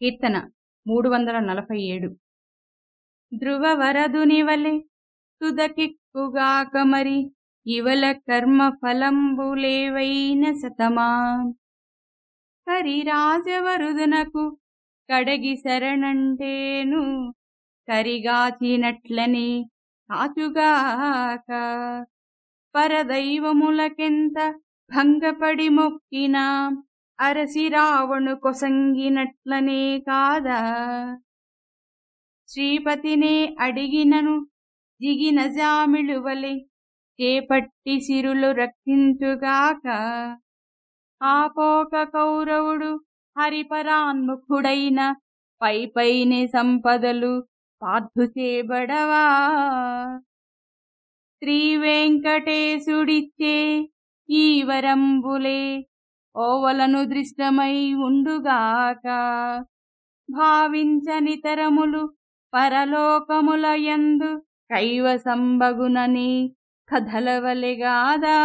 కీర్తన మూడు వందల నలభై ఏడు ధ్రువవరదునివలె తుదకిక్కుగాక మరి ఇవల కర్మ ఫలంబులేవైన సతమా కరిరాజవరుదునకు కడగి శరణంటేను కరిగాచినట్లనే కాచుగాక. పరదైవములకెంత భంగపడి మొక్కినా అరసి రావణు కొసంగినట్లనే కాదా శ్రీపతినే అడిగినను దిగిన జామిళువలే చేపట్టి సిరులు రక్షించుగాక ఆపోక కౌరవుడు హరిపరాన్ముఖుడైన పై పైనే సంపదలు పార్థు చేబడవా శ్రీ వెంకటేశుడిచ్చే ఈ వరంబులే ఓవలను దృష్టమై ఉండుగాక. భావించనితరములు పరలోకముల యందు కైవసంబగునని కథలవలెగాదా.